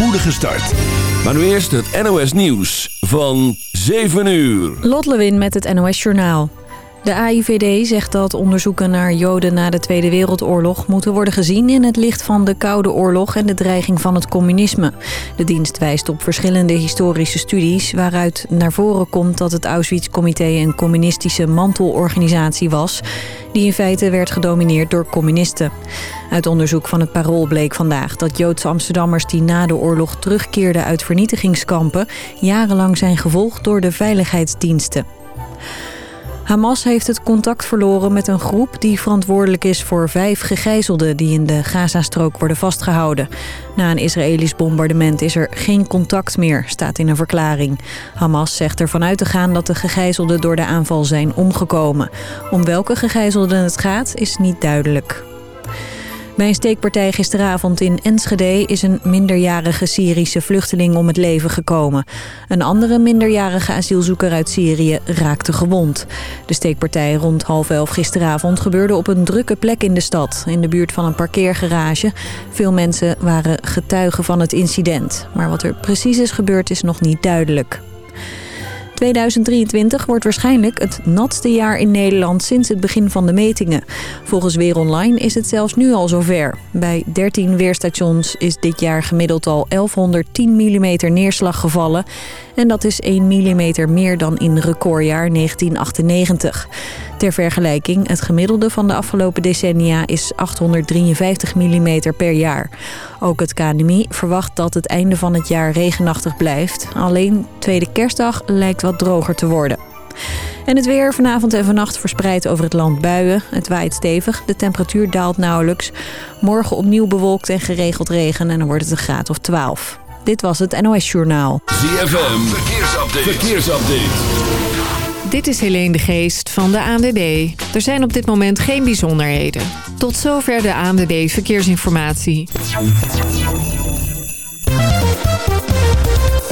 spoedige start. Maar nu eerst het NOS Nieuws van 7 uur. Lot Lewin met het NOS Journaal. De AIVD zegt dat onderzoeken naar Joden na de Tweede Wereldoorlog... moeten worden gezien in het licht van de Koude Oorlog en de dreiging van het communisme. De dienst wijst op verschillende historische studies... waaruit naar voren komt dat het Auschwitz-comité een communistische mantelorganisatie was... die in feite werd gedomineerd door communisten. Uit onderzoek van het Parool bleek vandaag dat Joodse Amsterdammers... die na de oorlog terugkeerden uit vernietigingskampen... jarenlang zijn gevolgd door de veiligheidsdiensten. Hamas heeft het contact verloren met een groep die verantwoordelijk is voor vijf gegijzelden die in de Gazastrook worden vastgehouden. Na een Israëlisch bombardement is er geen contact meer, staat in een verklaring. Hamas zegt ervan uit te gaan dat de gegijzelden door de aanval zijn omgekomen. Om welke gegijzelden het gaat is niet duidelijk. Bij een steekpartij gisteravond in Enschede is een minderjarige Syrische vluchteling om het leven gekomen. Een andere minderjarige asielzoeker uit Syrië raakte gewond. De steekpartij rond half elf gisteravond gebeurde op een drukke plek in de stad, in de buurt van een parkeergarage. Veel mensen waren getuigen van het incident. Maar wat er precies is gebeurd is nog niet duidelijk. 2023 wordt waarschijnlijk het natste jaar in Nederland sinds het begin van de metingen. Volgens Weer Online is het zelfs nu al zover. Bij 13 weerstations is dit jaar gemiddeld al 1110 mm neerslag gevallen. En dat is 1 mm meer dan in recordjaar 1998. Ter vergelijking, het gemiddelde van de afgelopen decennia is 853 mm per jaar. Ook het KNMI verwacht dat het einde van het jaar regenachtig blijft. Alleen tweede kerstdag lijkt wat droger te worden. En het weer vanavond en vannacht verspreidt over het land buien. Het waait stevig, de temperatuur daalt nauwelijks. Morgen opnieuw bewolkt en geregeld regen en dan wordt het een graad of 12. Dit was het NOS Journaal. ZFM, verkeersupdate. verkeersupdate. Dit is Helene de Geest van de ANWB. Er zijn op dit moment geen bijzonderheden. Tot zover de ANWB Verkeersinformatie.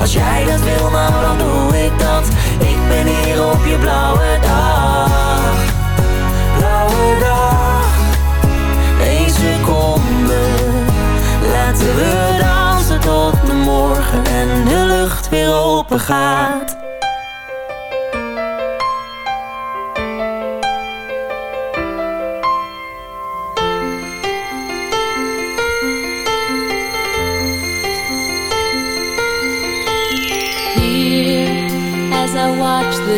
Als jij dat wil, nou dan doe ik dat. Ik ben hier op je blauwe dag. Blauwe dag. Eén seconde. Laten we dansen tot de morgen En de lucht weer open gaat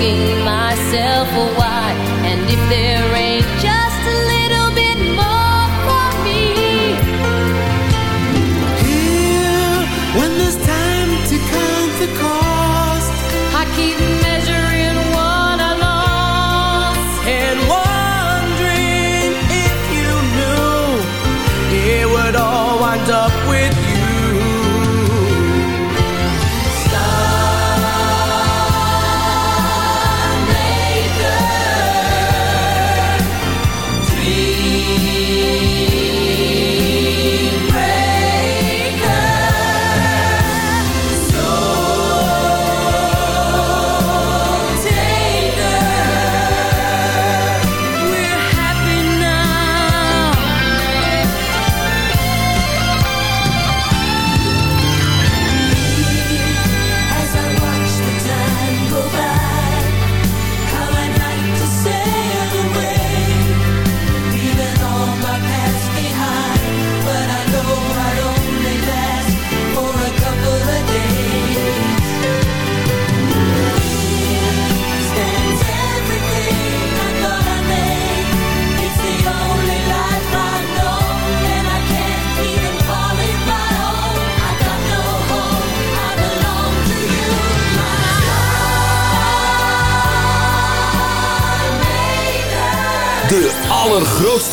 asking myself why. And if there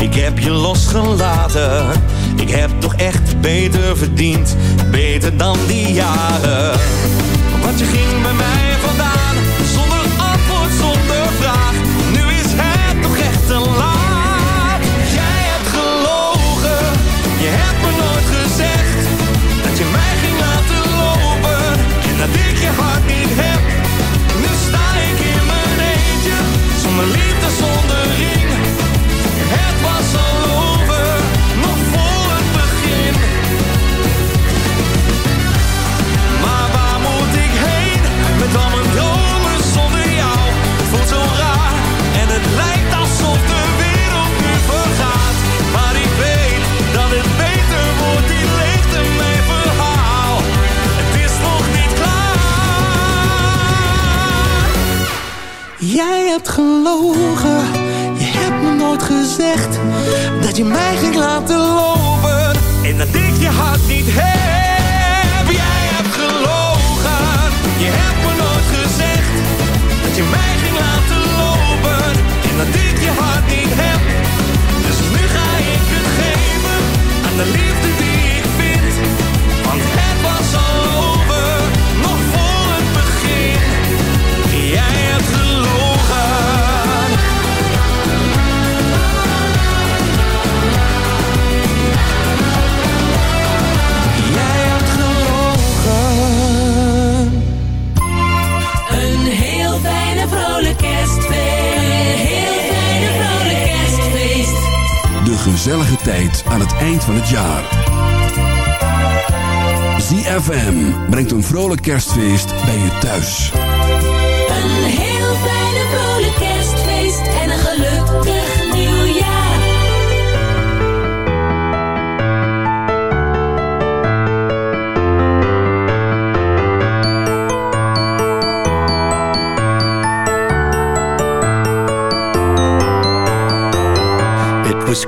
ik heb je losgelaten. Ik heb toch echt beter verdiend, beter dan die jaren.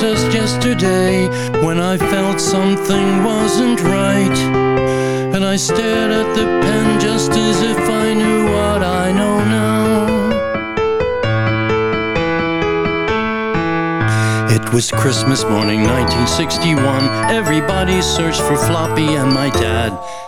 just yesterday When I felt something wasn't right. And I stared at the pen just as if I knew what I know now. It was Christmas morning 1961 Everybody searched for Floppy and my dad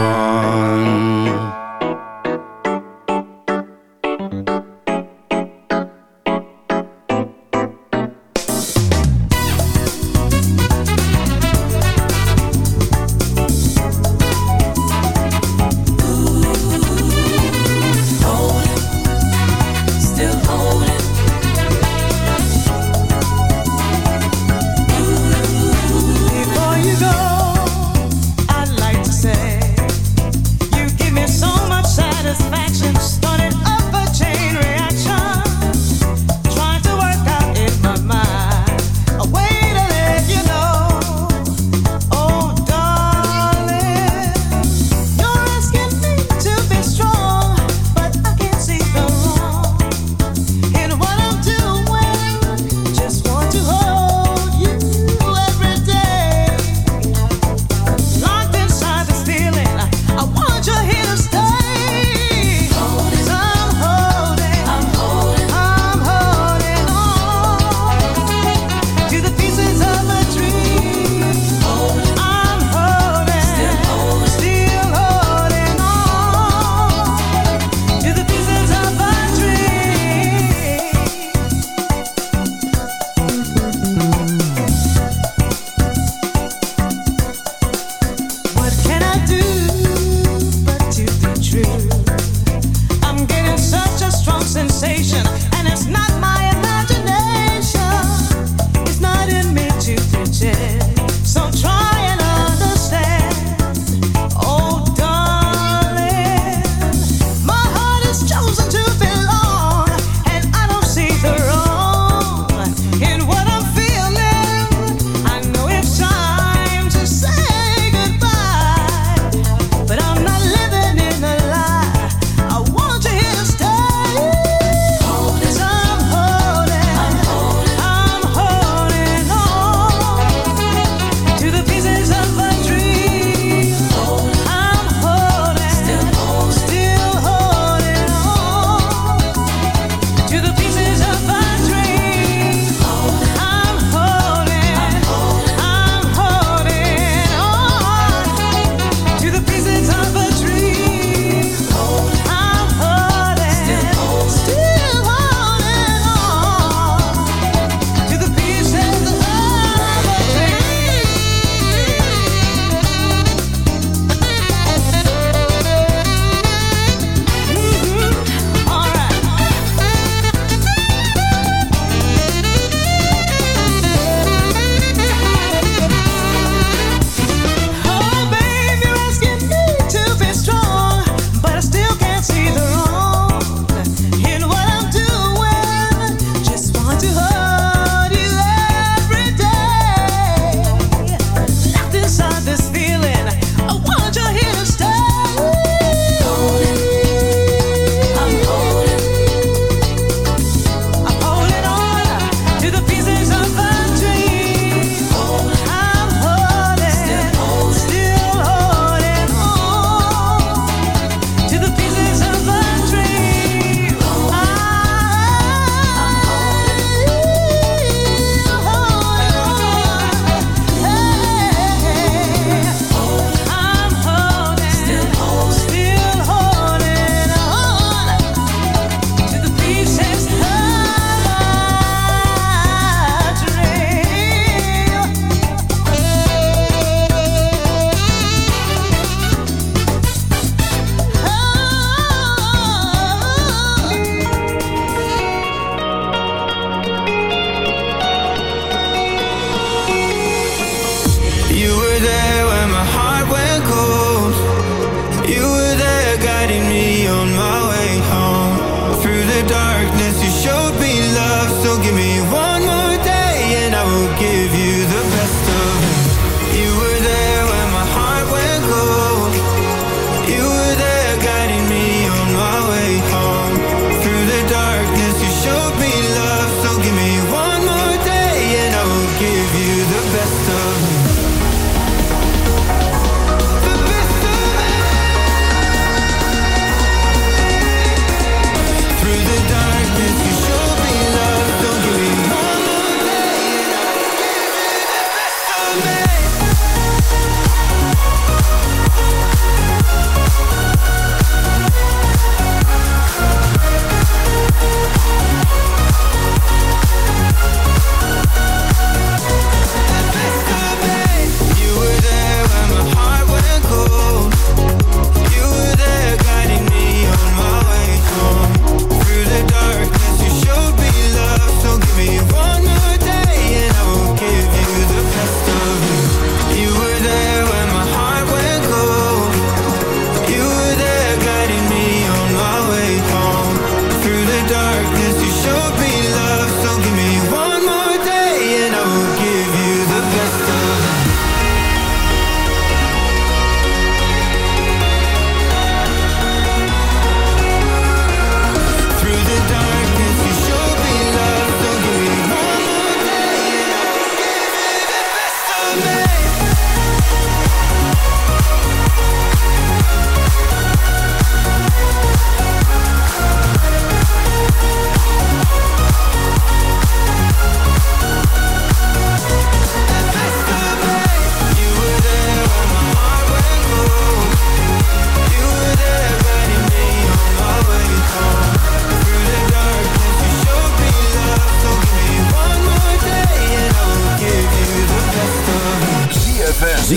darkness, you showed me love, so give me one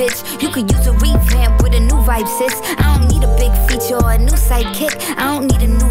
bitch. You could use a revamp with a new vibe, sis. I don't need a big feature or a new sidekick. I don't need a new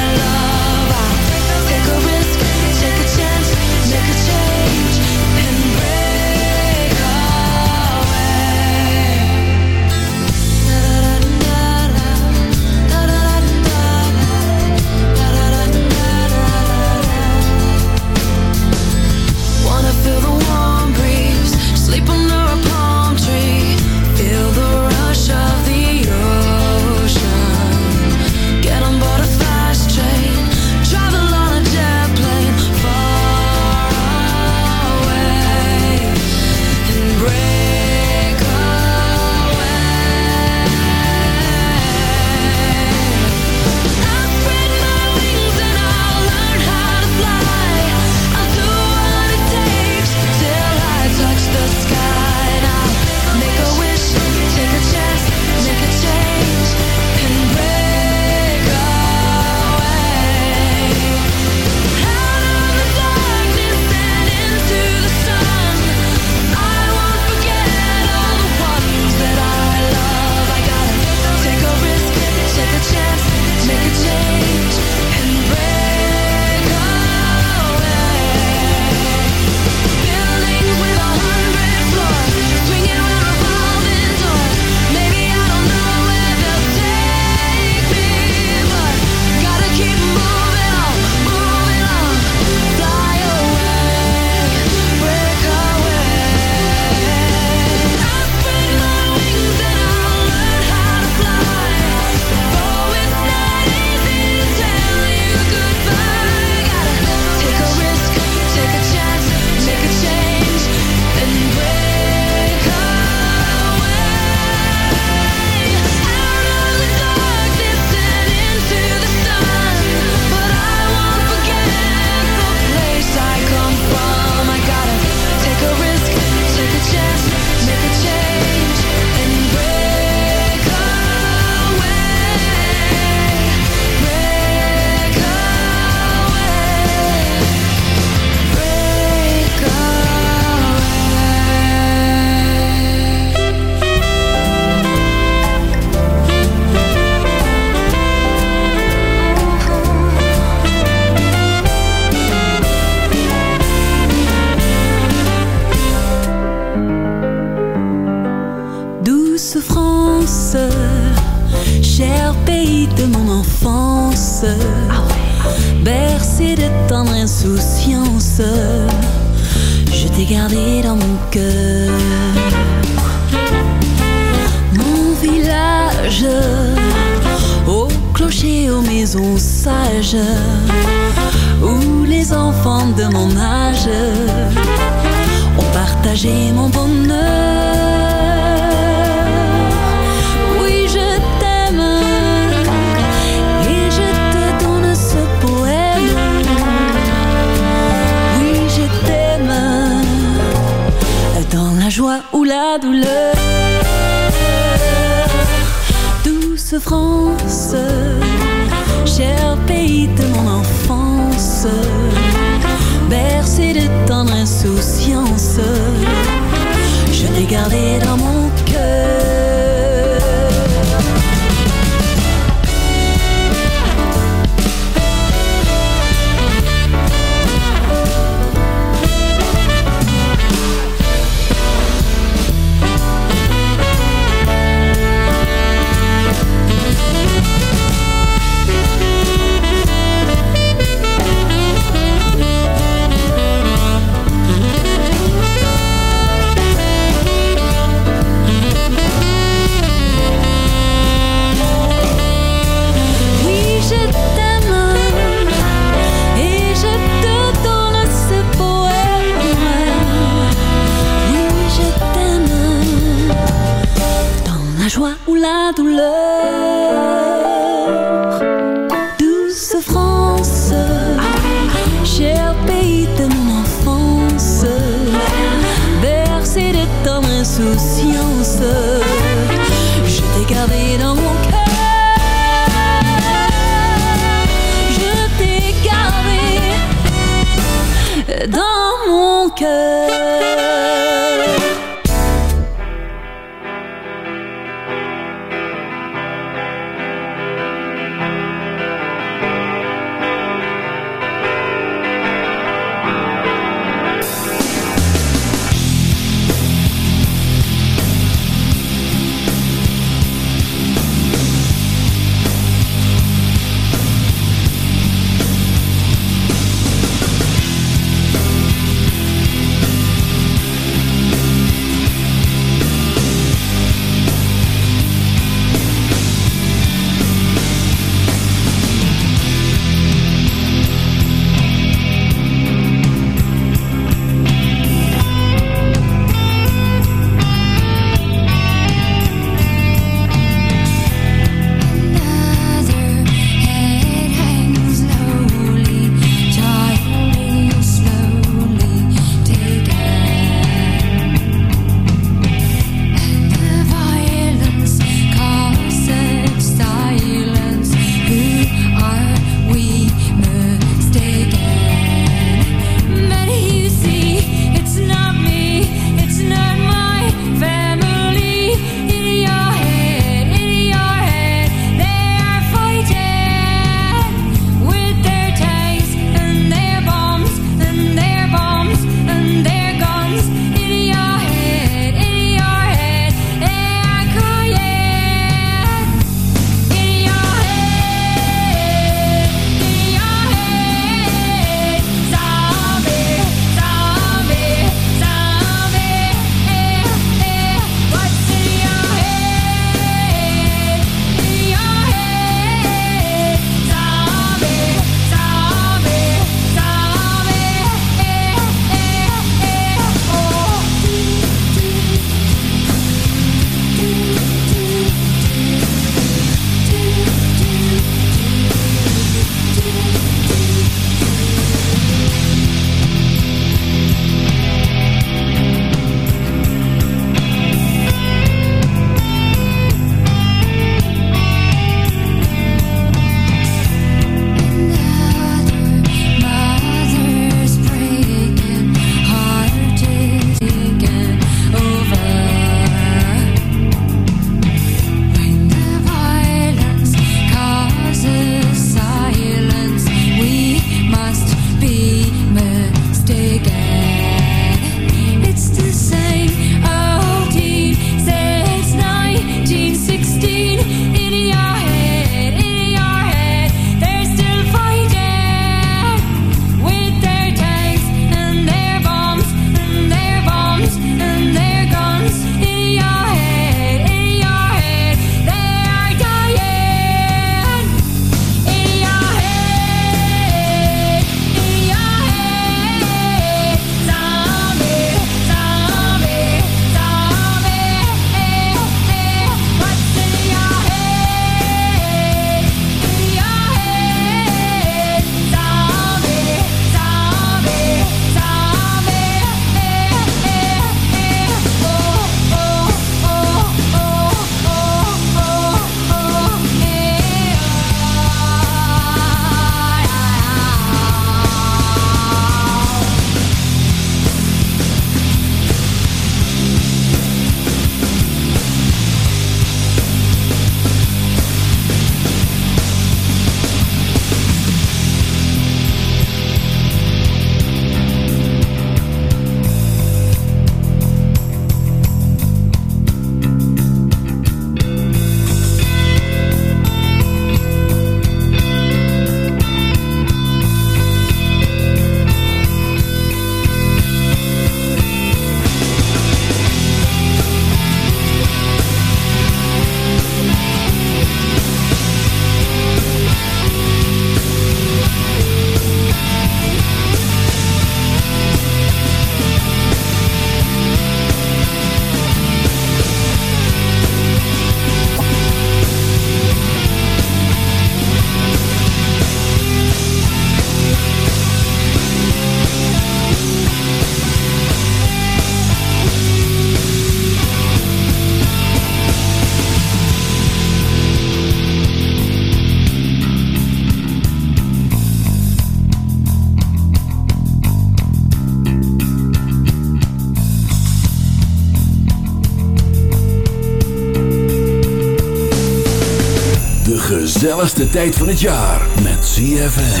Gezelligste tijd van het jaar met ZFM.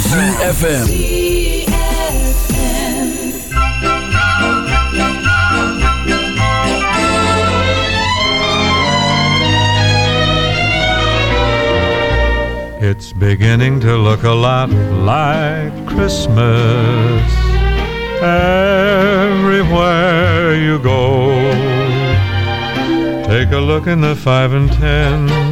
ZFM. It's beginning to look a lot like Christmas everywhere you go. Take a look in the five and ten,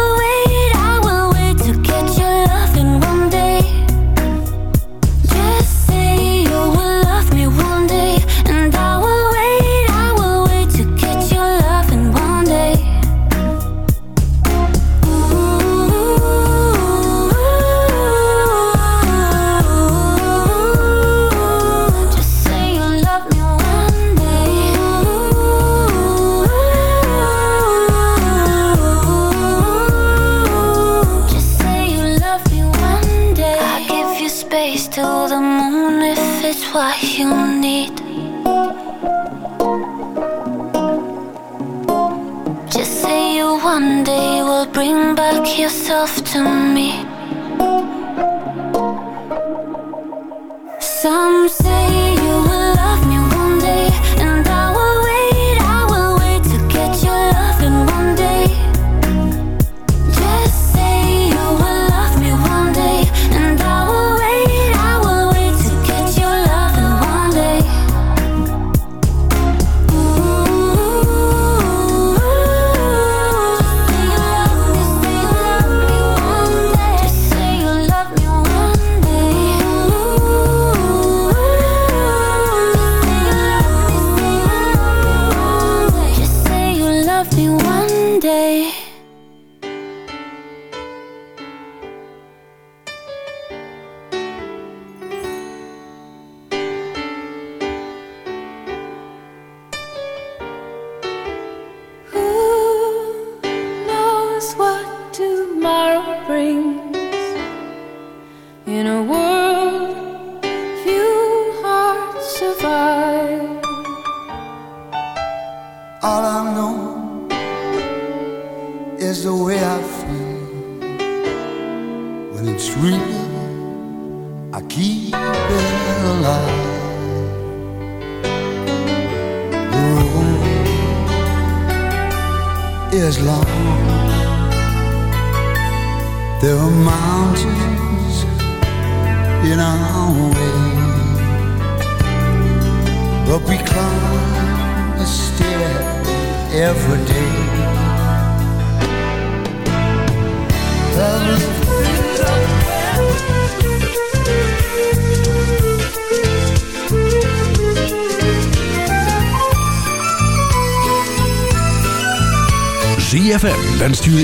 back yourself to me.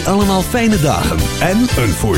allemaal fijne dagen en een voorspelling.